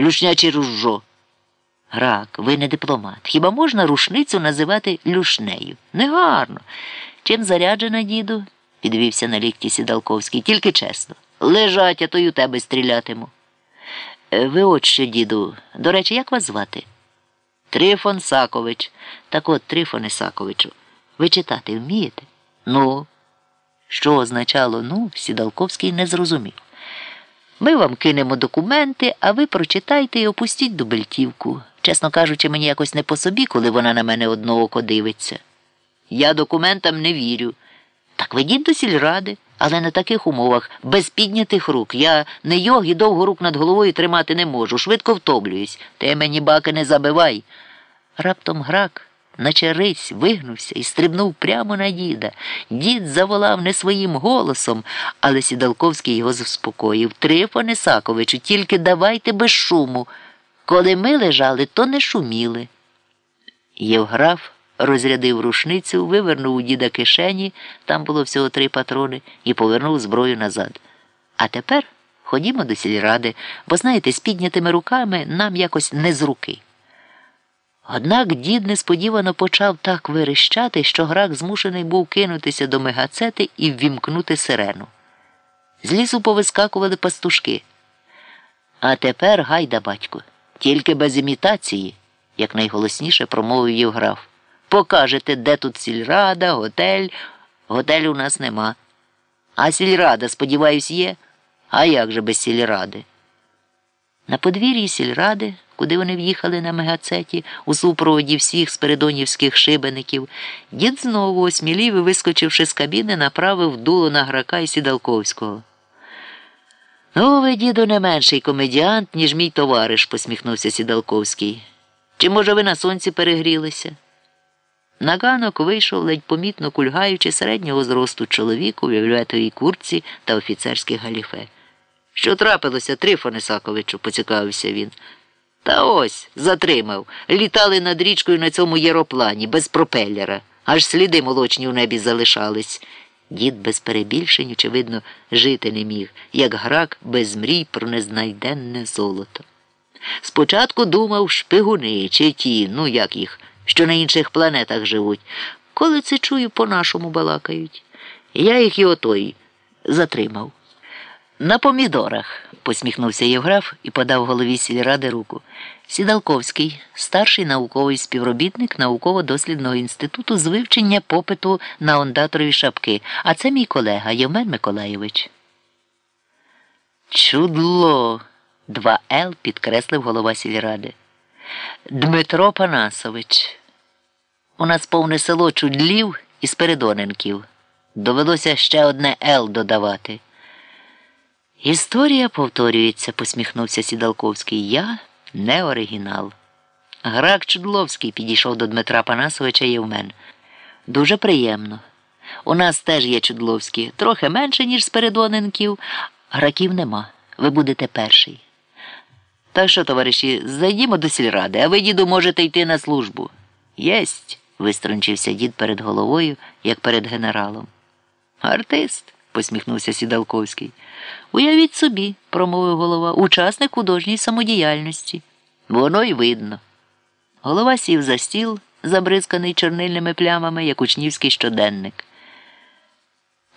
Люшняче ружжо. Грак, ви не дипломат. Хіба можна рушницю називати люшнею? Негарно. Чим заряджена, діду? підвівся на лікті Сідалковський. Тільки чесно. Лежать, а то й у тебе стрілятиму. «Е, Ви от що, діду. До речі, як вас звати? Трифон Сакович. Так от, Трифоне Саковичу, ви читати вмієте? Ну, що означало ну, Сідалковський не зрозумів. Ми вам кинемо документи, а ви прочитайте і опустіть дубельтівку. Чесно кажучи, мені якось не по собі, коли вона на мене одно око дивиться. Я документам не вірю. Так ведіть до сільради, але на таких умовах, без піднятих рук. Я не йог і довго рук над головою тримати не можу, швидко втоплююсь. Ти мені баки не забивай. Раптом грак, наче рись, вигнувся і стрибнув прямо на діда. Дід заволав не своїм голосом, але Сідалковський його заспокоїв. Трифоне Саковичу, тільки давайте без шуму. Коли ми лежали, то не шуміли. Євграф розрядив рушницю, вивернув у діда кишені, там було всього три патрони, і повернув зброю назад. А тепер ходімо до сільради, бо, знаєте, з піднятими руками нам якось не з руки. Однак дід несподівано почав так вирищати, що грак змушений був кинутися до мегацети і ввімкнути сирену. З лісу повискакували пастушки. А тепер гайда, батько, тільки без імітації, якнайголосніше промовив Євграф. Покажете, де тут сільрада, готель. Готелю у нас нема. А сільрада, сподіваюсь, є. А як же без сільради? На подвір'ї сільради, куди вони в'їхали на мегацеті, у супроводі всіх спередонівських шибеників, дід знову осмілів і, вискочивши з кабіни, направив дуло на грака і сідалковського. Ну, ви, діду, не менший комедіант, ніж мій товариш, посміхнувся Сідалковський. Чи, може, ви на сонці перегрілися? На ганок вийшов ледь помітно кульгаючи середнього зросту чоловік у вівлетовій курці та офіцерських галіфе. Що трапилося, Трифоне Саковичу, поцікавився він. Та ось затримав. Літали над річкою на цьому єроплані, без пропеллера, аж сліди молочні у небі залишались. Дід без перебільшень, очевидно, жити не міг, як грак без мрій про незнайденне золото. Спочатку думав шпигуни чи ті, ну як їх, що на інших планетах живуть. Коли це чую, по-нашому балакають. Я їх і отой затримав. На помідорах, посміхнувся Євграф і подав голові сільради руку. Сідалковський, старший науковий співробітник науково-дослідного інституту з вивчення попиту на ондаторові шапки, а це мій колега Євмен Миколаєвич. Чудло. Два Л підкреслив голова сільради. Дмитро Панасович. У нас повне село чудлів і спередоненків. Довелося ще одне Л додавати. Історія повторюється, посміхнувся Сідалковський. Я не оригінал. Грак Чудловський підійшов до Дмитра Панасовича Євмен. Дуже приємно. У нас теж є Чудловські, трохи менше, ніж спередоненків. Граків нема. Ви будете перший. Так що, товариші, зайдімо до сільради, а ви, діду, можете йти на службу. Єсть, виструнчився дід перед головою, як перед генералом. Артист, посміхнувся Сідалковський. Уявіть собі, промовив голова, учасник художньої самодіяльності. Воно й видно. Голова сів за стіл, забризканий чорнильними плямами, як учнівський щоденник.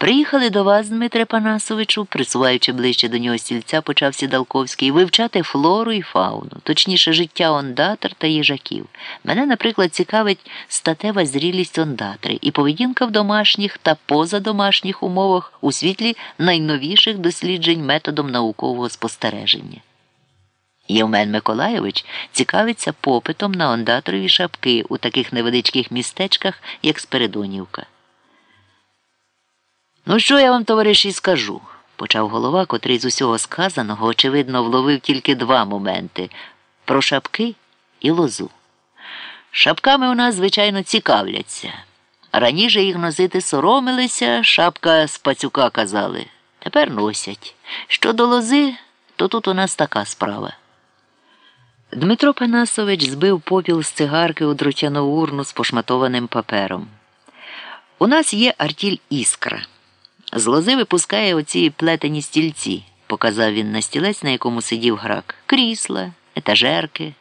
Приїхали до вас, Дмитре Панасовичу, присуваючи ближче до нього стільця, почав Сідалковський, вивчати флору і фауну, точніше, життя ондатр та їжаків. Мене, наприклад, цікавить статева зрілість ондатри і поведінка в домашніх та позадомашніх умовах у світлі найновіших досліджень методом наукового спостереження. Євмен Миколайович цікавиться попитом на ондаторові шапки у таких невеличких містечках, як Спередонівка. Ну, що я вам, товариші, скажу? почав голова, котрий з усього сказаного, очевидно, вловив тільки два моменти про шапки і лозу. Шапками у нас, звичайно, цікавляться. Раніше їх носити соромилися, шапка з пацюка казали. Тепер носять. Щодо лози, то тут у нас така справа. Дмитро Панасович збив попіл з цигарки у дротяну урну з пошматованим папером. У нас є артіль іскра. З лози випускає оці плетені стільці, показав він на стілець, на якому сидів грак, крісла, етажерки,